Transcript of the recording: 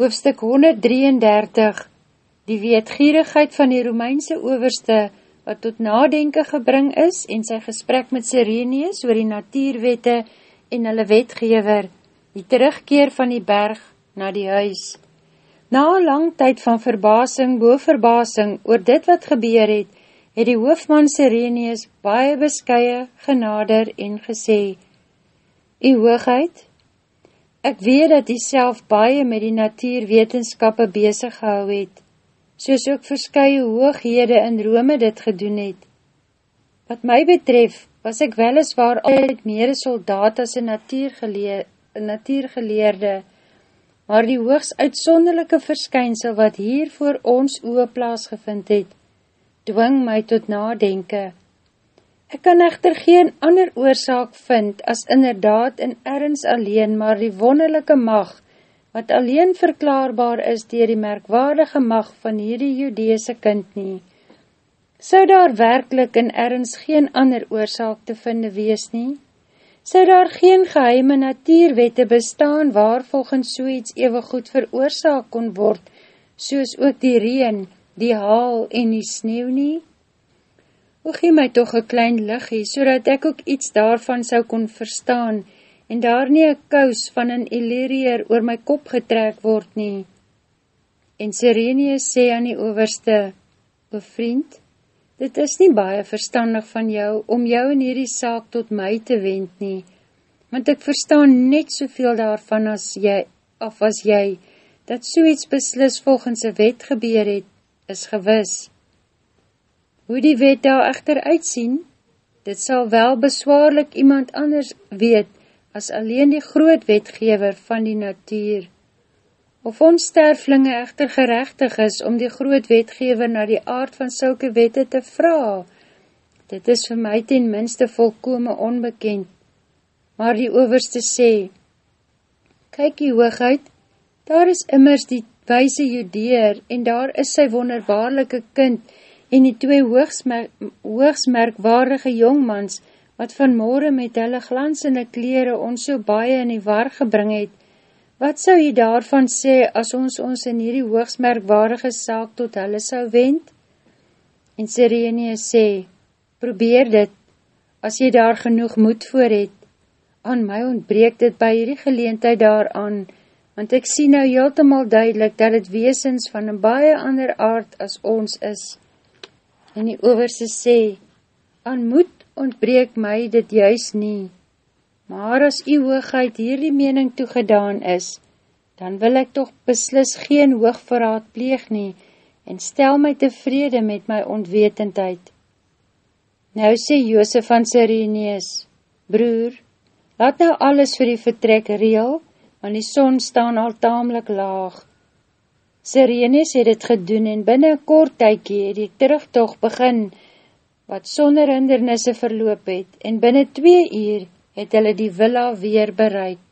Hoofstuk 133 Die weetgierigheid van die Romeinse overste wat tot nadenke gebring is en sy gesprek met Sireneus oor die natuurwette en hulle wetgever, die terugkeer van die berg na die huis. Na lang tyd van verbasing bo verbasing oor dit wat gebeur het, het die hoofman Sireneus baie beskye genader en gesê, Die hoogheid, Ek weet dat jy self baie met die natuurwetenskappe bezig gehou het, soos ook verskye hooghede in Rome dit gedoen het. Wat my betref, was ek weliswaar altyd meer soldaat as een natuurgeleer, natuurgeleerde, maar die hoogs uitsonderlijke verskynsel wat hier voor ons oe plaasgevind het, dwing my tot nadenke. Ek kan echter geen ander oorzaak vind as inderdaad in ergens alleen maar die wonderlijke mag, wat alleen verklaarbaar is dier die merkwaardige mag van hierdie judeese kind nie. Sou daar werkelijk in ergens geen ander oorzaak te vinde wees nie? Sou daar geen geheime natuurwette bestaan waar volgens so iets goed veroorzaak kon word, soos ook die reen, die haal en die sneeuw nie? O gee my toch een klein liggie, so dat ek ook iets daarvan sou kon verstaan, en daar nie een kous van een illyrier oor my kop getrek word nie. En Sirenius sê aan die overste, O vriend, dit is nie baie verstandig van jou, om jou in hierdie saak tot my te wend nie, want ek verstaan net soveel daarvan as jy, of as jy, dat so iets beslis volgens een wet gebeur het, is gewis. Hoe die wet daar echter uitsien, dit sal wel beswaarlik iemand anders weet, as alleen die groot wetgever van die natuur. Of ons sterflinge echter gerechtig is om die groot wetgever na die aard van sulke wette te vraag, dit is vir my ten minste volkome onbekend. Maar die overste sê, Kyk die hoogheid, daar is immers die wijse judeer en daar is sy wonderbaarlike kind, en die twee hoogsmerkwaardige jongmans, wat vanmorgen met hulle glansende kleren ons so baie in die war gebring het, wat sou jy daarvan sê, as ons ons in hierdie hoogsmerkwaardige saak tot hulle sou wend? En Sirene sê, probeer dit, as jy daar genoeg moed voor het, aan my ontbreek dit by hierdie geleentheid daaraan, want ek sien nou heeltemaal duidelik, dat het weesens van een baie ander aard as ons is. En die overse sê, aan moed ontbreek my dit juist nie, maar as die hoogheid hierdie mening toegedaan is, dan wil ek toch beslis geen hoogverraad pleeg nie, en stel my tevrede met my ontwetendheid. Nou sê Joosef van Sireneus, broer, laat nou alles vir die vertrek reel, want die son staan al tamelijk laag, Sirenes het het gedoen en binnen kort tykie het die terugtocht begin, wat sonder hindernisse verloop het, en binnen twee uur het hulle die villa weer bereik.